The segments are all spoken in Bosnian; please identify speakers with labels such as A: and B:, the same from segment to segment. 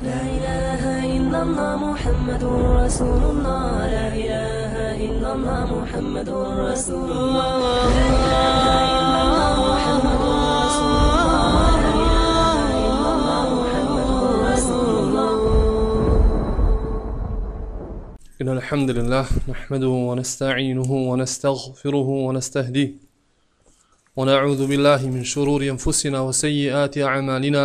A: لا إله إلا الله محمد رسول الله. لا إله إلا الله محمد رسول الله. لا إله إلا الله محمد رسول الله. لا إله إلا الله محمد رسول الله
B: إن الحمد لله نحمده ونستعينه ونستغفره ونستهديه ونعوذ بالله من شرور أنفسنا وسيئات أعمالنا.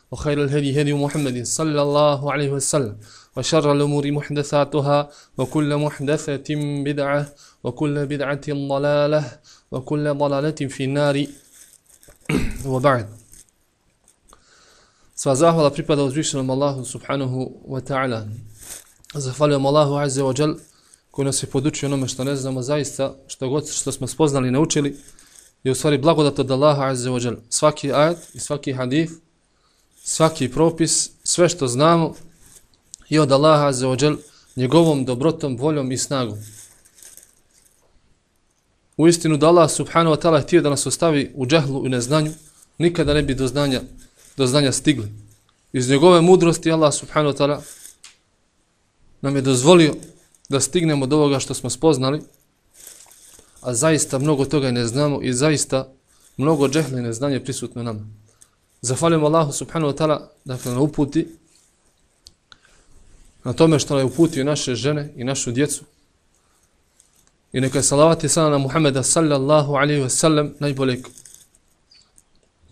B: وخير الهدي هدي محمد صلى الله عليه وسلم وشر الأمور محدثاتها وكل محدثة بدعة وكل بدعة ضلالة وكل ضلالة في النار وبعد Sva zahvala pripada uzvišenom Allahu subhanahu wa ta'ala. Zahvaljujem Allahu azze wa jal koji nas je podučio onome što ne znamo zaista, što god što smo spoznali i naučili, je u stvari blagodat od Allaha azze wa jal. Svaki ajet i svaki hadith, svaki propis, sve što znamo je od Allaha za njegovom dobrotom, voljom i snagom. U istinu da Allah subhanahu wa ta'ala htio da nas ostavi u džahlu i neznanju, nikada ne bi do znanja, do znanja stigli. Iz njegove mudrosti Allah subhanahu wa ta'ala nam je dozvolio da stignemo do ovoga što smo spoznali, a zaista mnogo toga ne znamo i zaista mnogo džehla i neznanje prisutno nama. Zahvaljujemo Allahu subhanahu wa ta'ala dakle, na uputi na tome što je uputio naše žene i našu djecu. I neka je salavati sada na Muhammeda sallallahu alaihi wa sallam najboljeg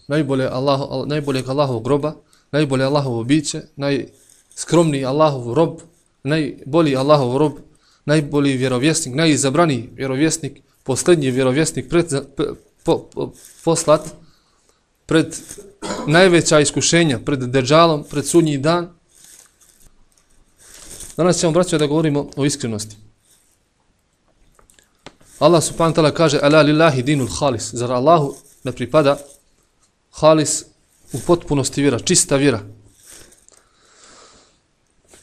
B: najbolje Allah najboljeg Allahov groba najbolje Allahovo biće najskromniji Allahov rob najbolji Allahov rob najbolji vjerovjesnik najizabraniji vjerovjesnik posljednji vjerovjesnik pred, po, po, poslat pred najveća iskušenja pred deđalom, pred sudnji dan. Danas ćemo braćo da govorimo o iskrenosti. Allah subhanahu ta'ala kaže ala lillahi dinul khalis. Zar Allahu ne pripada khalis u potpunosti vjera čista vjera?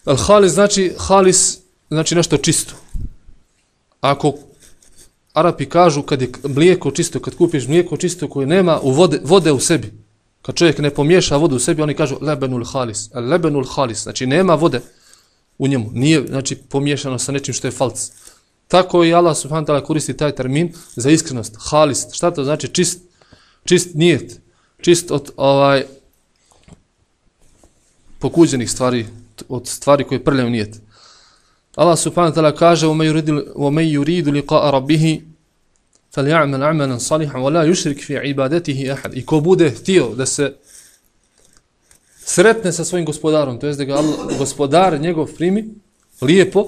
B: Al khalis znači khalis znači nešto čisto. Ako Arapi kažu kad je mlijeko čisto, kad kupiš mlijeko čisto koje nema u vode, vode u sebi, kad čovjek ne pomiješa vodu u sebi, oni kažu lebenul halis, lebenul halis, znači nema vode u njemu, nije znači pomiješano sa nečim što je falc. Tako i Allah subhanahu ta'ala koristi taj termin za iskrenost, halis, šta to znači čist, čist nijet, čist od ovaj pokuđenih stvari, od stvari koje prljaju nijet. Allah subhanahu wa ta'ala kaže وَمَنْ يُرِيدُ لِقَاءَ رَبِّهِ فَلْيَعْمَلْ عَمَلًا صَلِحًا وَلَا يُشْرِكْ فِي عِبَادَتِهِ أَحَدٍ I ko bude htio da se sretne sa svojim gospodarom, to jest da ga Allah, gospodar njegov primi lijepo,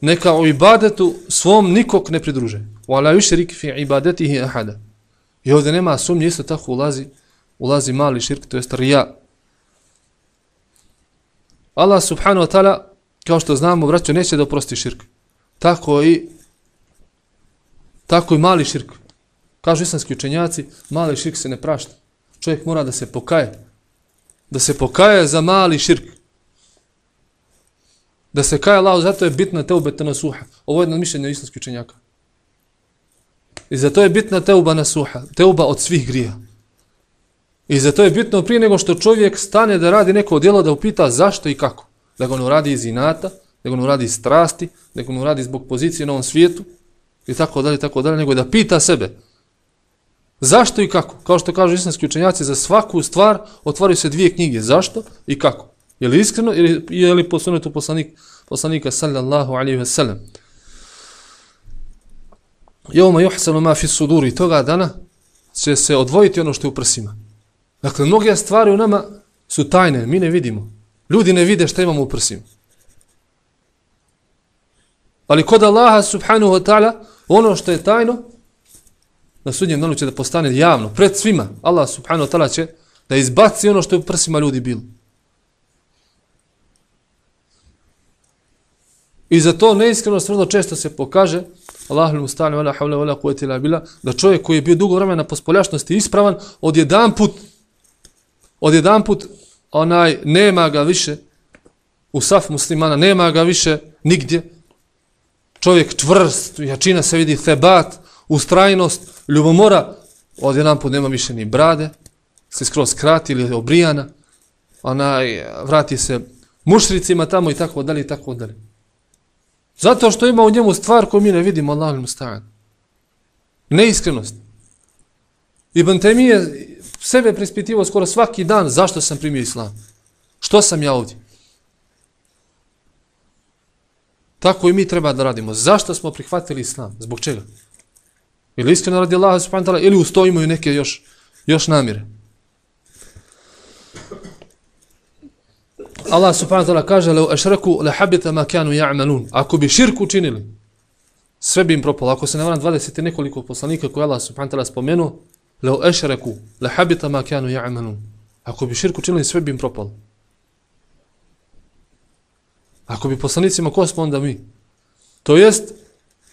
B: neka u ibadetu svom nikog ne pridruže. وَلَا يُشْرِكْ فِي عِبَادَتِهِ أَحَدًا I ovdje nema sumnje, isto tako ulazi, ulazi mali širk, to jest rija. Allah subhanahu wa ta'ala kao što znamo, braćo, neće da oprosti širk. Tako i tako i mali širk. Kažu islamski učenjaci, mali širk se ne prašta. Čovjek mora da se pokaje. Da se pokaje za mali širk. Da se kaje Allah, zato je bitna teuba na suha. Ovo je jedno mišljenje islamski učenjaka. I zato je bitna teuba na suha. Teuba od svih grija. I zato je bitno prije nego što čovjek stane da radi neko djelo da upita zašto i kako da ga ne uradi iz inata, da ga ne uradi iz strasti, da ga ne uradi zbog pozicije na ovom svijetu, i tako dalje, tako dalje, nego da pita sebe. Zašto i kako? Kao što kažu islamski učenjaci, za svaku stvar otvaraju se dvije knjige. Zašto i kako? Je li iskreno ili je li posunetu poslanik, poslanika sallallahu alaihi ve sellem? Jevma juhsanu ma fi suduri toga dana će se odvojiti ono što je u prsima. Dakle, mnoge stvari u nama su tajne, mi ne vidimo. Ljudi ne vide šta imamo u prsima. Ali kod Allaha subhanahu wa ta'ala, ono što je tajno, na sudnjem danu će da postane javno, pred svima. Allah subhanahu wa ta'ala će da izbaci ono što je u prsima ljudi bilo. I za to neiskrenost vrlo često se pokaže Allah il stane, wala hawla wala quwwata ila bila, da čovjek koji je bio dugo vremena po spoljašnosti ispravan od jedan put od jedan put onaj nema ga više u saf muslimana nema ga više nigdje čovjek čvrst jačina se vidi thebat ustrajnost ljubomora od jedan put nema više ni brade se skroz krati ili obrijana onaj vrati se mušricima tamo i tako dalje i tako dalje Zato što ima u njemu stvar koju mi ne vidimo, Allah il musta'an. Neiskrenost. Ibn Temije sebe prispitivao skoro svaki dan zašto sam primio islam. Što sam ja ovdje? Tako i mi treba da radimo. Zašto smo prihvatili islam? Zbog čega? Ili iskreno radi Allah subhanahu wa ta'ala, ili ustojimo i neke još, još namire. Allah subhanahu wa ta'ala kaže leu ešreku le habita ma kanu ja'malun. Ako bi širku učinili, sve bi im propalo. Ako se ne varam 20 nekoliko poslanika koje Allah subhanahu wa ta'ala spomenuo, لو ešreku le habita ma kanu ja'malun. Ako bi širku činili, sve bi im propalo. Ako bi poslanicima, ko smo pa onda mi? To jest,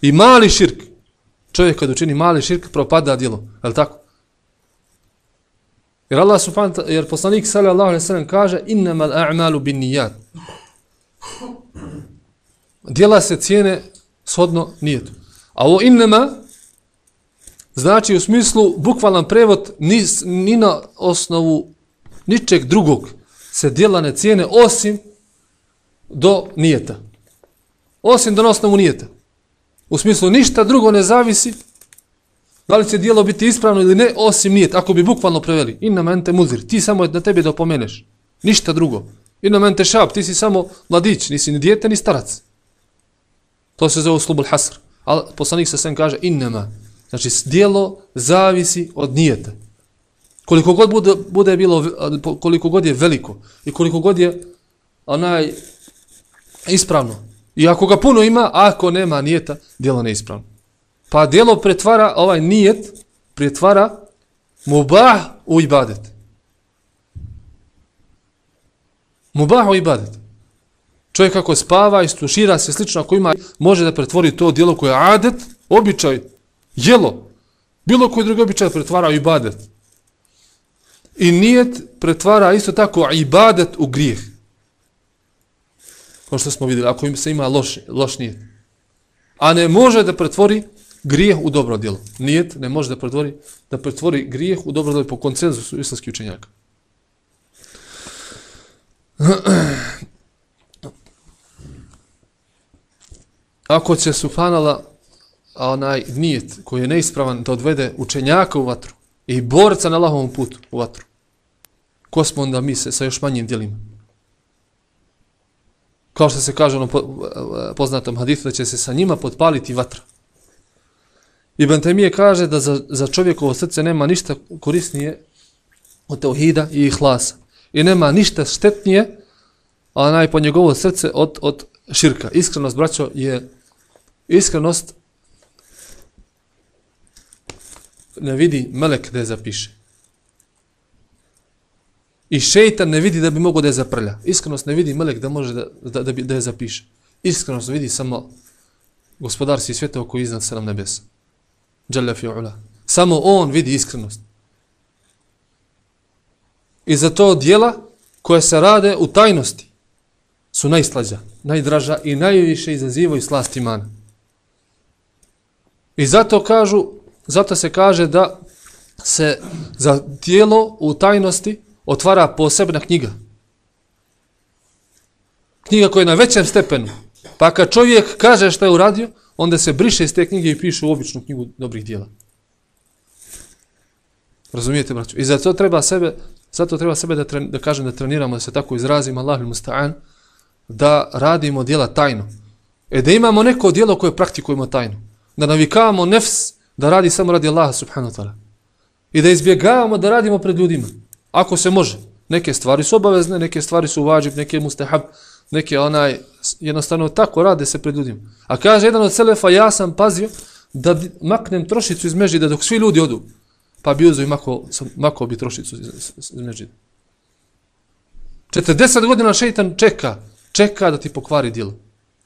B: i mali širk. Čovjek kad učini mali širk, propada djelo. Je li tako? Jer Allah subhanahu jer poslanik sallallahu alejhi ve sellem kaže innamal a'malu binniyat. Djela se cijene shodno nijetu. A ovo innama znači u smislu bukvalan prevod ni, ni na osnovu ničeg drugog se djela ne cijene osim do nijeta. Osim do na osnovu nijeta. U smislu ništa drugo ne zavisi Da li će dijelo biti ispravno ili ne, osim nijet, ako bi bukvalno preveli. Inna mente muzir, ti samo na tebi da opomeneš. Ništa drugo. Inna mente šab, ti si samo mladić, nisi ni dijete, ni starac. To se zove slubul hasr. Ali poslanik se sem kaže, innama. Znači, dijelo zavisi od nijeta. Koliko god bude, bude bilo, koliko god je veliko i koliko god je onaj ispravno. I ako ga puno ima, ako nema nijeta, dijelo neispravno. Pa djelo pretvara, ovaj nijet, pretvara mubah u ibadet. Mubah u ibadet. Čovjek kako spava i stušira se slično ako ima, može da pretvori to djelo koje je adet, običaj, jelo. Bilo koji drugi običaj pretvara u ibadet. I nijet pretvara isto tako ibadet u grijeh. Kao što smo vidjeli, ako im se ima loš, loš nijet. A ne može da pretvori grijeh u dobro djelo. Nijet ne može da pretvori, da pretvori grijeh u dobro djelo po koncenzusu islamskih učenjaka. Ako će a onaj nijet koji je neispravan da odvede učenjaka u vatru i borca na lahovom putu u vatru, ko smo onda mi se sa još manjim djelima? Kao što se kaže ono poznatom hadithu da će se sa njima potpaliti vatra. Ibn Temije kaže da za, za čovjekovo srce nema ništa korisnije od teuhida i ihlasa. I nema ništa štetnije, a naj po njegovo srce od, od širka. Iskrenost, braćo, je iskrenost ne vidi melek da je zapiše. I šeitan ne vidi da bi mogo da je zaprlja. Iskrenost ne vidi melek da može da, da, da, bi, da je zapiše. Iskrenost vidi samo gospodar si svijeta koji iznad sedam nebesa. Jalla fi'ula. Samo on vidi iskrenost. I za to dijela koje se rade u tajnosti su najslađa, najdraža i najviše izazivaju slast imana. I zato kažu, zato se kaže da se za tijelo u tajnosti otvara posebna knjiga. Knjiga koja je na većem stepenu. Pa kad čovjek kaže što je uradio, onda se briše iz te knjige i piše u običnu knjigu dobrih dijela. Razumijete, braću? I zato treba sebe, zato treba sebe da, tren, da kažem da treniramo, da se tako izrazimo, Allah il musta'an, da radimo dijela tajno. E da imamo neko dijelo koje praktikujemo tajno. Da navikavamo nefs da radi samo radi Allaha subhanahu wa ta'ala. I da izbjegavamo da radimo pred ljudima. Ako se može. Neke stvari su obavezne, neke stvari su vađib, neke mustahab, neke onaj, jednostavno tako rade se pred ljudima. A kaže jedan od selefa, ja sam pazio da maknem trošicu iz mežida dok svi ljudi odu. Pa bi uzo i mako, sam- mako bi trošicu iz, iz, mežida. 40 godina šeitan čeka, čeka da ti pokvari djelo.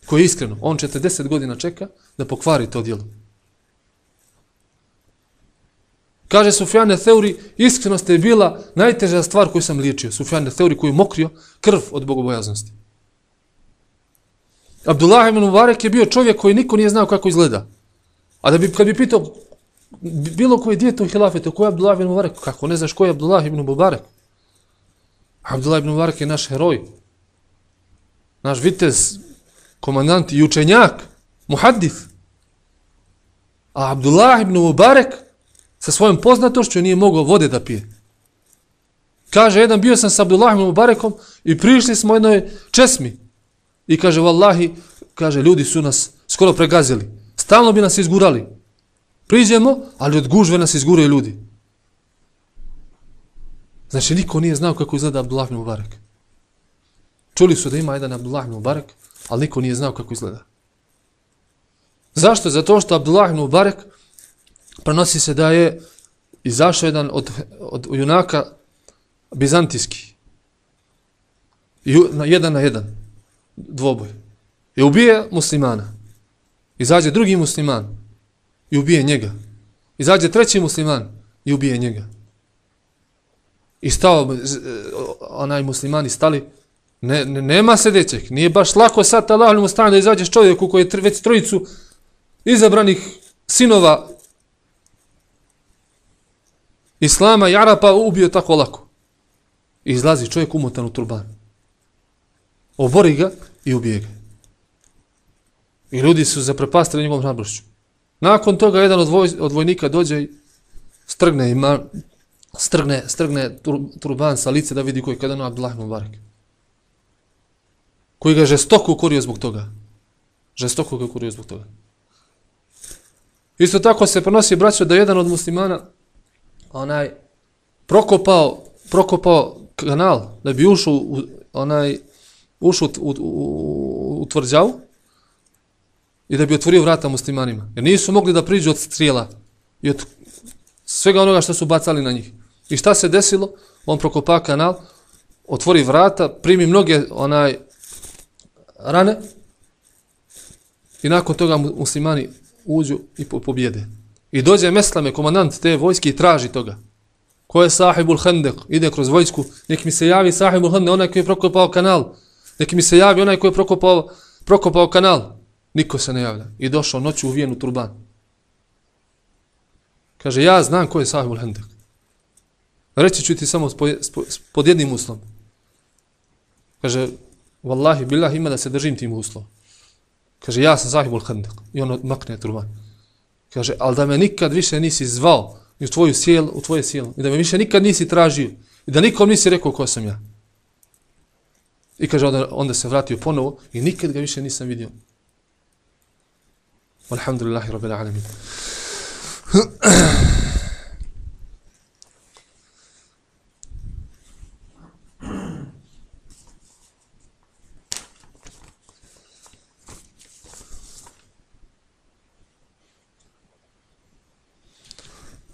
B: Ko je iskreno, on 40 godina čeka da pokvari to djelo. Kaže Sufjane Theuri, iskrenost je bila najteža stvar koju sam liječio. Sufjane Theuri koji je mokrio krv od bogobojaznosti. Abdullah ibn Mubarak je bio čovjek koji niko nije znao kako izgleda. A da bi, kad bi pitao bilo koji dijete u hilafetu, ko je Abdullah ibn Mubarak? Kako ne znaš ko je Abdullah ibn Mubarak? Abdullah ibn Mubarak je naš heroj. Naš vitez, komandant i učenjak, muhaddif. A Abdullah ibn Mubarak sa svojom poznatošću nije mogao vode da pije. Kaže, jedan bio sam sa Abdullah Mubarekom i prišli smo jednoj česmi. I kaže, vallahi, kaže, ljudi su nas skoro pregazili. Stalno bi nas izgurali. Priđemo, ali od gužve nas izguraju ljudi. Znači, niko nije znao kako izgleda Abdullah Mubarek. Čuli su da ima jedan Abdullah Mubarek, ali niko nije znao kako izgleda. Zašto? Zato što Abdullah Mubarek prenosi se da je izašao jedan od, od junaka bizantijski. Ju, na jedan na jedan dvoboj. I ubije muslimana. Izađe drugi musliman i ubije njega. Izađe treći musliman i ubije njega. I stao, z- e, onaj muslimani stali, ne, ne, nema sljedećeg. nije baš lako sad Allah mu stane da izađeš čovjeku koji je tr- već trojicu izabranih sinova Islama i Arapa ubio tako lako. I izlazi čovjek umotan u turban. Obori ga i ubije ga. I ljudi su zaprepastili njegovom hrabrošću. Nakon toga jedan od, voj, od vojnika dođe i strgne ima strgne, strgne tur, turban sa lice da vidi koji je kada ono Abdullah Mubarak. Koji ga žestoko ukorio zbog toga. Žestoko ga ukorio zbog toga. Isto tako se prenosi braćo da jedan od muslimana onaj prokopao prokopao kanal da bi ušao u onaj ušao u, u, u, u tvrđavu i da bi otvorio vrata muslimanima. Jer nisu mogli da priđu od strijela i od svega onoga što su bacali na njih. I šta se desilo? On prokopa kanal, otvori vrata, primi mnoge onaj rane i nakon toga muslimani uđu i po- pobjede. I dođe Meslame, komandant te vojske i traži toga. Ko je sahibul hendek? Ide kroz vojsku. Nek mi se javi sahibul hendek, onaj koji je prokopao kanal. Nek mi se javi onaj koji je prokopao, prokopao kanal. Niko se ne javlja. I došao noću u vijenu turban. Kaže, ja znam ko je sahibul hendek. Reći ću ti samo spo, spo, pod jednim uslovom. Kaže, wallahi, billah ima da se držim tim uslovom. Kaže, ja sam sahibul hendek. I on makne turban. Kaže, ali da me nikad više nisi zvao i u tvoju sjelu, u tvoje sjelo. I da me više nikad nisi tražio. I da nikom nisi rekao ko sam ja. I kaže, onda, onda se vratio ponovo i nikad ga više nisam vidio. Alhamdulillahi rabbil alamin.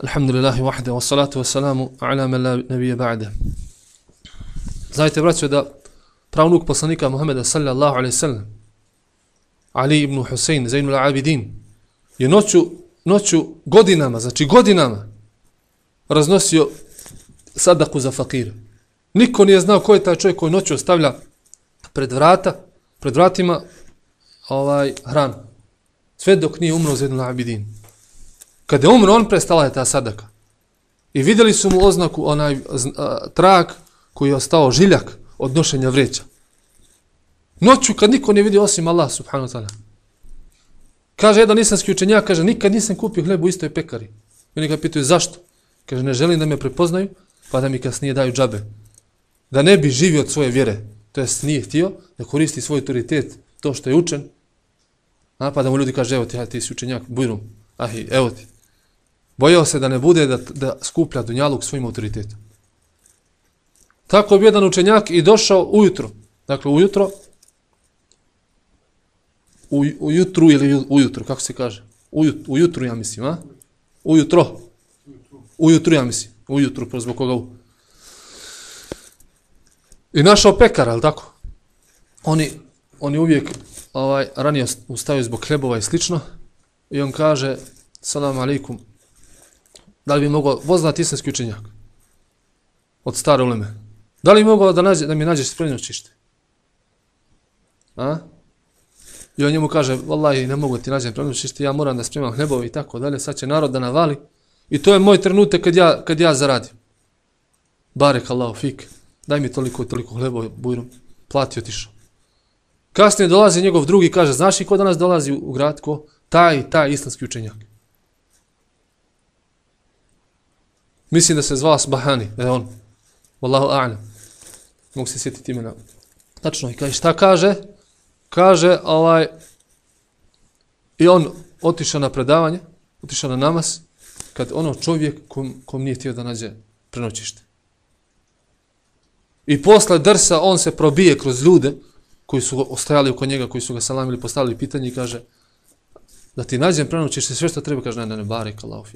B: Alhamdulillahi wahde, wa salatu wa salamu ala me la nebije ba'de. Znajte, braćo, da pravnuk poslanika Muhammeda sallallahu alaihi sallam, Ali ibn Husein, Zainul Abidin, je noću, noću godinama, znači godinama, raznosio sadaku za fakir. Niko nije znao ko je taj čovjek koji noću ostavlja pred vrata, pred vratima ovaj hranu. Sve dok nije umro Zainul Abidin. Kada je umro, on prestala je ta sadaka. I vidjeli su mu oznaku, onaj a, trag koji je ostao žiljak od nošenja vreća. Noću kad niko ne vidi osim Allah subhanahu wa ta'ala. Kaže jedan islamski učenjak, kaže nikad nisam kupio hleb u istoj pekari. I oni ga pitaju zašto? Kaže ne želim da me prepoznaju, pa da mi kasnije daju džabe. Da ne bi živio od svoje vjere. To jest nije htio da koristi svoj autoritet, to što je učen. A pa da mu ljudi kaže evo ti, ti si učenjak, bujrum. Ahi, evo ti. Bojao se da ne bude da, da skuplja dunjaluk svojim autoritetom. Tako bi jedan učenjak i došao ujutro. Dakle, ujutro, u, ujutru ili ujutro, kako se kaže? Ujut, ujutru, ja mislim, a? Ujutro. Ujutru, ja mislim. Ujutru, pa zbog koga u... I našao pekara, ali tako? Oni, oni uvijek ovaj, ranije ustaju zbog hlebova i slično. I on kaže, salam alaikum, da li bi mogao, poznati islamski učenjak? Od stare uleme. Da li bi mogao da, nađe, da mi nađeš spremno čište? A? I on njemu kaže, vallahi, ne mogu ti nađem spremno čište, ja moram da spremam hljebove i tako dalje, sad će narod da navali. I to je moj trenutak kad ja, kad ja zaradim. Barek Allah, fik, daj mi toliko i toliko hljebove, bujrom, plati otišao. Kasnije dolazi njegov drugi kaže, znaš i ko danas dolazi u grad? Ko? Taj, taj islamski učenjak. Mislim da se zva Bahani, da je on. Wallahu a'lam. Mogu se sjetiti imena. Tačno, i kaže, šta kaže? Kaže, ovaj, i on otišao na predavanje, otišao na namaz, kad ono čovjek kom, kom nije htio da nađe prenoćište. I posle drsa on se probije kroz ljude, koji su ostajali oko njega, koji su ga salamili, postavili pitanje i kaže da ti nađem prenoćište sve što treba, kaže ne, ne, ne, barek, Allah.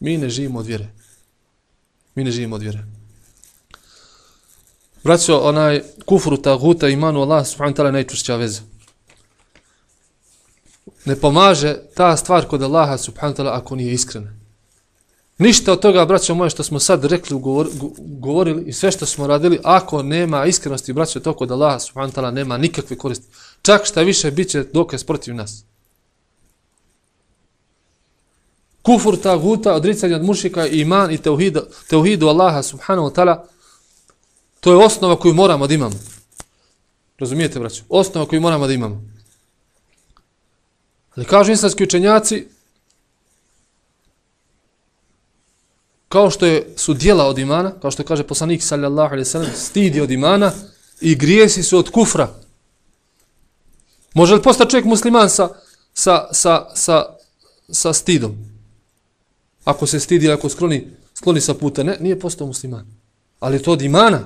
B: Mi ne živimo od vjere. Mi ne živimo od vjere. Braćo, onaj kufru, taguta imanu Allah, subhanahu ta'ala, najčušća veza. Ne pomaže ta stvar kod Allaha, subhanahu ta'ala, ako nije iskrena. Ništa od toga, braćo moje, što smo sad rekli, govor, govorili i sve što smo radili, ako nema iskrenosti, braćo, to kod Allaha, subhanahu ta'ala, nema nikakve koristi. Čak šta više, bit će dokaz protiv nas. Kufur, taguta, odricanje od mušika, iman i teuhid, teuhidu Allaha, subhanahu wa ta'ala, to je osnova koju moramo da imamo. Razumijete, braćo? Osnova koju moramo da imamo. Ali kažu islamski učenjaci, kao što je, su dijela od imana, kao što kaže poslanik sallallahu alaihi sallam, stidi od imana i grijesi su od kufra. Može li postati čovjek musliman sa, sa, sa, sa, sa stidom? Ako se stidi, ako skloni, skloni sa puta, ne, nije postao musliman. Ali to od imana.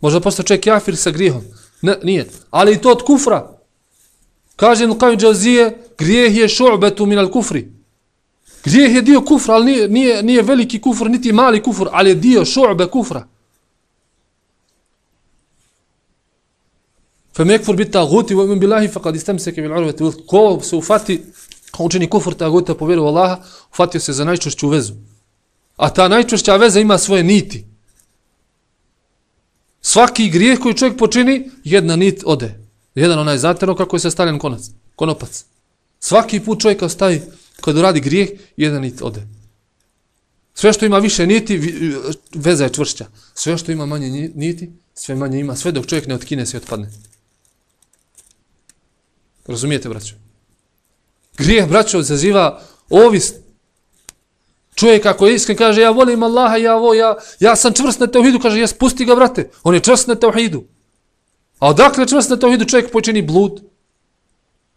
B: Može postao postati čovjek jafir sa grijehom? Ne, nije. Ali to od kufra. Kaže Nukavim Džazije, grijeh je šu'betu minal kufri. Grijeh je dio kufra, ali nije, nije, nije veliki kufr, niti mali kufr, ali je dio šu'be kufra. Fem yekfur bit taguti, wa bilahi, billahi faqad istamsaka bil urveti, ko se ufati, učini kufr taguta po vjeru Allaha, ufatio se za najčvršću vezu. A ta najčvršća veza ima svoje niti. Svaki grijeh koji čovjek počini, jedna nit ode. Jedan onaj zaterno kako je se stavljen konac, konopac. Svaki put čovjek ostaje kad radi grijeh, jedna nit ode. Sve što ima više niti, veza je čvršća. Sve što ima manje niti, sve manje ima. Sve dok čovjek ne otkine se i otpadne. Razumijete, braćo? Grijeh, braćo, zaziva ovist. Čovjek ako je iskren, kaže, ja volim Allaha, ja, vo, ja, ja sam čvrst na teuhidu, kaže, ja spusti ga, brate. On je čvrst na teuhidu. A odakle čvrst na teuhidu čovjek počini blud?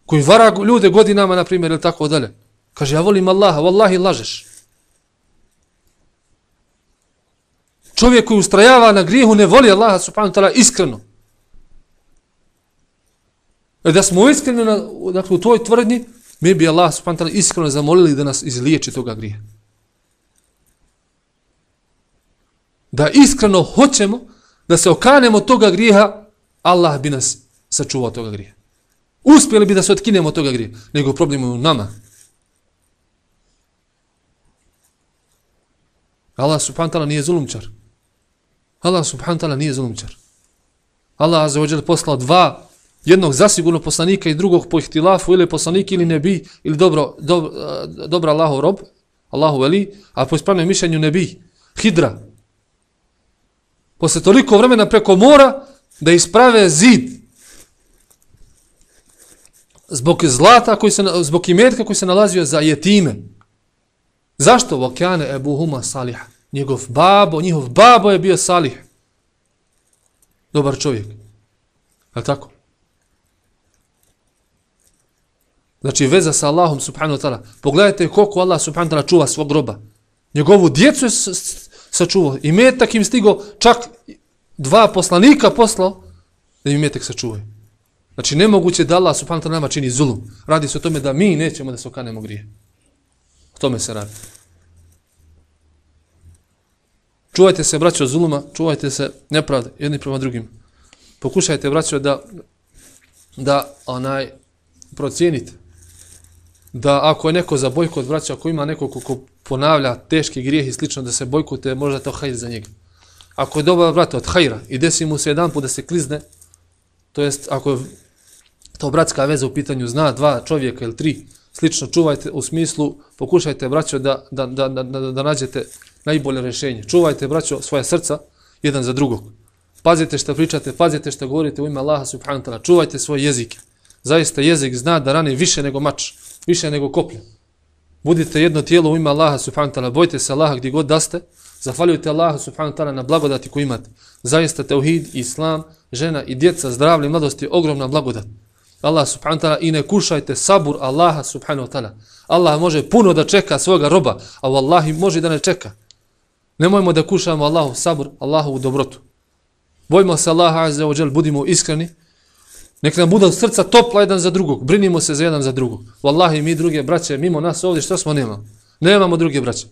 B: Koji vara ljude godinama, na primjer, ili tako dalje. Kaže, ja volim Allaha, vallahi lažeš. Čovjek koji ustrajava na grijehu ne voli Allaha subhanahu ta'ala iskreno. E da smo iskreni na, dakle, u tvoj tvrdnji, mi bi Allah subhanahu ta'ala iskreno zamolili da nas izliječi toga grija. Da iskreno hoćemo da se okanemo toga grijeha, Allah bi nas sačuvao toga grija. Uspjeli bi da se otkinemo toga grija, nego problem je u nama. Allah subhanahu ta'ala nije zulumčar. Allah subhanahu ta'ala nije zulumčar. Allah azza wa poslao dva, jednog zasigurno poslanika i drugog po ihtilafu, ili poslanik ili nebi, ili dobro, dobro, eh, dobro Allahov rob, Allahu veli, a po ispravnom mišljenju nebi, hidra. Posle toliko vremena preko mora, da isprave zid zbog zlata koji se, zbog imetka koji se nalazio za jetime. Zašto? Vakane Ebu Huma Salih. Njegov babo, njihov babo je bio Salih. Dobar čovjek. Je tako? Znači veza sa Allahom subhanahu wa ta'ala. Pogledajte koliko Allah subhanahu wa ta'ala čuva svog groba. Njegovu djecu je sačuvao. I metak im stigo čak dva poslanika poslao da im metak sačuvaju. Znači nemoguće da Allah subhanahu wa ta'ala nama čini zulum. Radi se o tome da mi nećemo da se okanemo grije. O tome se radi. Čuvajte se, braćo, od zuluma, čuvajte se nepravde, jedni prema drugim. Pokušajte, braćo, da, da onaj, procijenite. Da ako je neko za bojkot, vraća, ako ima neko ko, ko ponavlja teški grijeh i slično da se bojkote, možda to hajr za njega. Ako je dobar, brat od hajra i desi mu se jedan put da se klizne, to jest ako je to bratska veza u pitanju zna dva čovjeka ili tri, slično čuvajte u smislu, pokušajte, braćo, da, da, da, da, da, da nađete najbolje rješenje. Čuvajte, braćo, svoje srca jedan za drugog. Pazite što pričate, pazite što govorite u ime Allaha subhanahu wa ta'ala. Čuvajte svoje jezike. Zaista jezik zna da rani više nego mač, više nego koplje. Budite jedno tijelo u ime Allaha subhanahu wa ta'ala. Bojte se Allaha gdje god da ste. Zahvaljujte Allaha subhanahu wa ta'ala na blagodati koju imate. Zaista teuhid, islam, žena i djeca, zdravlje mladost je ogromna blagodat. Allah subhanahu wa ta'ala i ne kušajte sabur Allaha subhanahu wa ta'ala. Allah može puno da čeka svoga roba, a Wallahi može da ne čeka. Nemojmo da kušamo Allahu sabur, Allahovu dobrotu. Bojimo se Allaha azza wa budimo iskreni. Nek nam bude srca topla jedan za drugog. Brinimo se za jedan za drugog. Wallahi mi druge braće, mimo nas ovdje, što smo nemamo? Nemamo druge braće.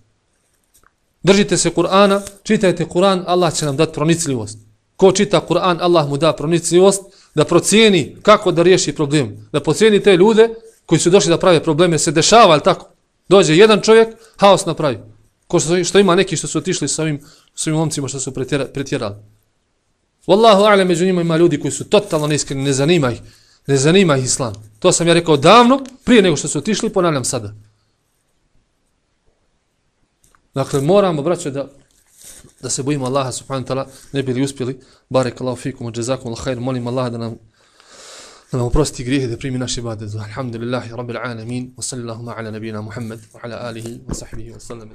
B: Držite se Kur'ana, čitajte Kur'an, Allah će nam dati pronicljivost. Ko čita Kur'an, Allah mu da pronicljivost da procijeni kako da riješi problem. Da procijeni te ljude koji su došli da prave probleme, se dešava, ali tako? Dođe jedan čovjek, haos napravi. Ko što, što ima neki što su otišli sa ovim, svojim ovim momcima što su pretjera, pretjerali. Wallahu a'lam među njima ima ljudi koji su totalno neiskreni, ne zanima ih, ne zanima ih islam. To sam ja rekao davno, prije nego što su otišli, ponavljam sada. Dakle, moramo, braćo, da, da se bojimo Allaha subhanahu wa ta'ala, ne bili uspjeli. Barek Allahu fikum, džezakum al khair, molim Allaha da nam da nam oprosti grijehe, da primi naše bade. Alhamdulillahi, rabbil alamin, wa sallallahu ala nabina Muhammad, wa ala alihi, wa sahbihi, wa sallam.